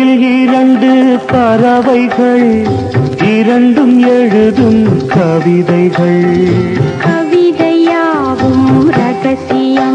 ஊரில் இரண்டு பறவைகள் இரண்டும் எழுதும் கவிதைகள். கவிதையாவும் ரகசியம்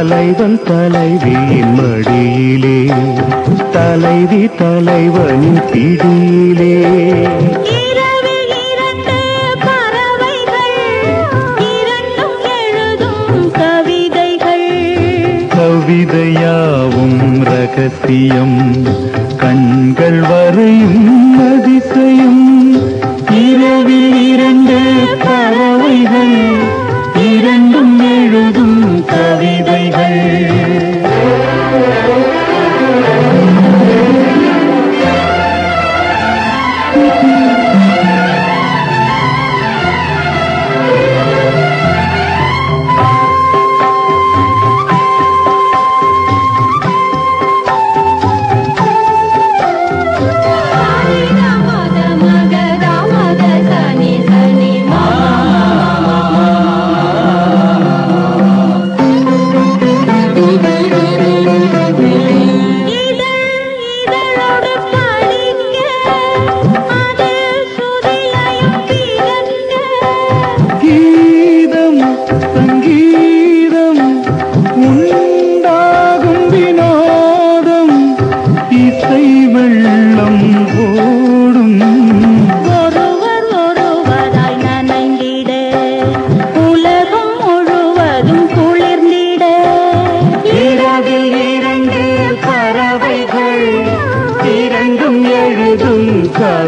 தலைவன் தலைவியின் மடியிலே தலைவி தலைவனின் பிடியிலே. கவிதையாவும் ரகசியம் கண்கள் வரையும் அதிசயம். இரவில் இரண்டு பறவைகள்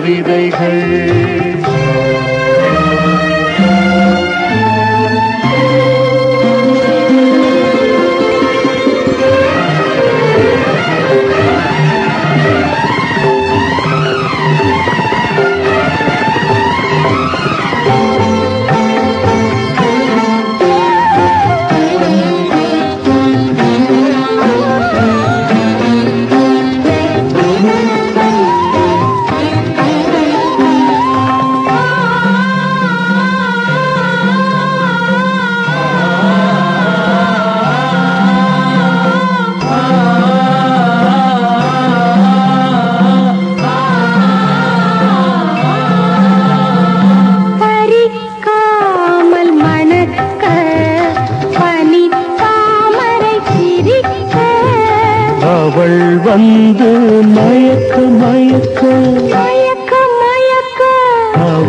believe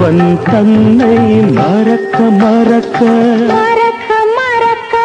அவன் தன்னை மறக்க மறக்க மறக்க மறக்க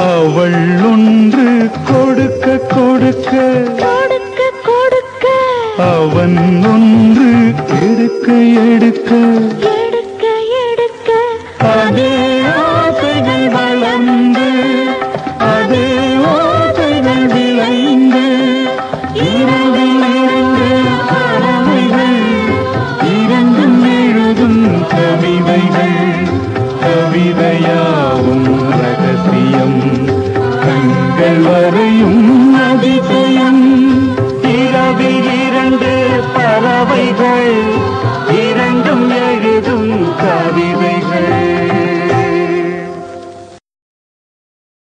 அவள் ஒன்று கொடுக்க கொடுக்க. கொடுக்க கொடுக்க. அவன் ஒன்று எடுக்க எடுக்க. எடுக்க எடுக்க. அதே